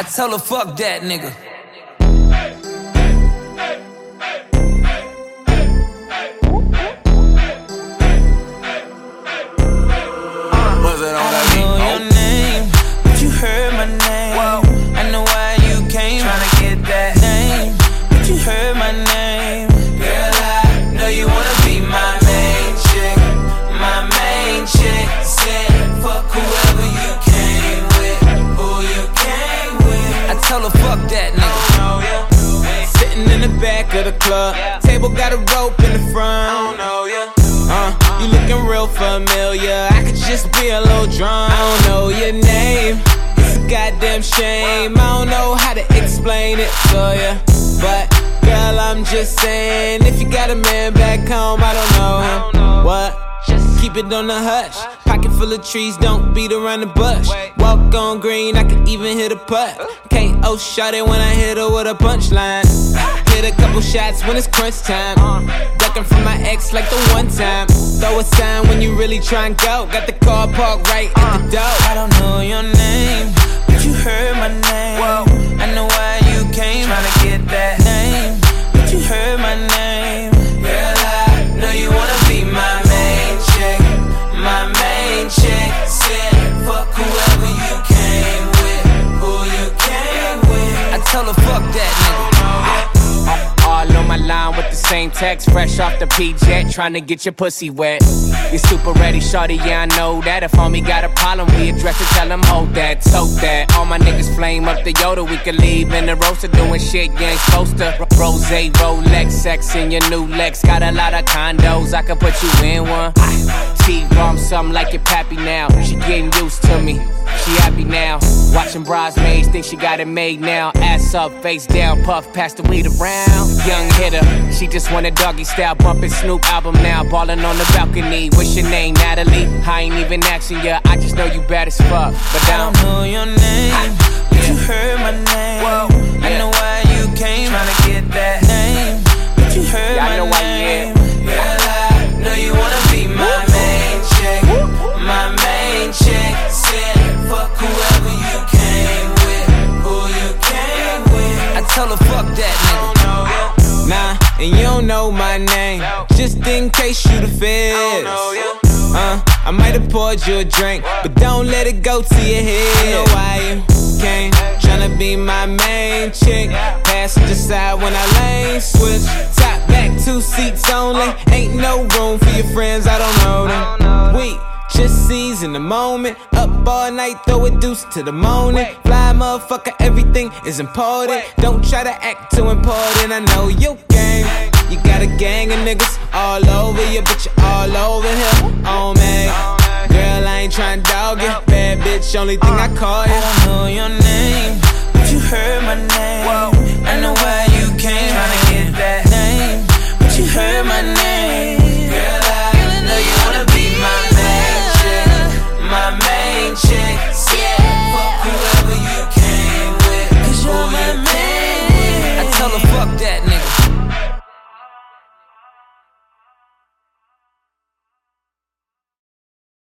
I tell her, fuck that nigga. I her fuck that nigga. Sitting in the back of the club, table got a rope in the front. Uh, you looking real familiar. I could just be a little drunk. I don't know your name. It's a goddamn shame. I don't know how to explain it to ya. But girl, I'm just saying, if you got a man back home, I don't know him. What? Keep it on the hush. Pocket full of trees, don't beat around the bush. Walk on green, I can even hit a putt. KO oh shot it when I hit her with a punchline. Hit a couple shots when it's crunch time. Uh. Ducking from my ex like the one time. Throw a sign when you really try and go. Got the car parked right at the uh. door. I don't know same text, fresh off the P-Jet, trying to get your pussy wet. You super ready, shorty, yeah, I know that. If homie got a problem, we address it, tell him hold that, tote that. All my niggas flame up the Yoda, we can leave in the roaster doing shit you ain't supposed to. Rose, Rolex, sex in your new Lex, got a lot of condos, I can put you in one. T-bomb something like your pappy now, she getting used to me. She happy now, watching bridesmaids, think she got it made now. Ass up, face down, puff, pass the weed around. Young hitter, she just want a doggy style, bumping Snoop album now, ballin' on the balcony. What's your name, Natalie? I ain't even asking ya, I just know you bad as fuck. But I don't know your name, but you heard my name. I know why you came, tryna get that name, but you heard Yeah, I my know why you name. And you don't know my name, just in case you the feds. Uh, I might have poured you a drink, but don't let it go to your head. I know why you came, tryna be my main chick. Passenger side when I lane switch. Top back, two seats only. Ain't no room for your friends, I don't know them. We just seize in the moment. Up all night, throw a deuce to the morning. Fly motherfucker, everything is important. Don't try to act too important. I know you. You got a gang of niggas all over you, but you all over here. Oh man. Girl, I ain't tryna dog you. Bad bitch, only thing I call you. I don't know your name, but you heard my name. I know why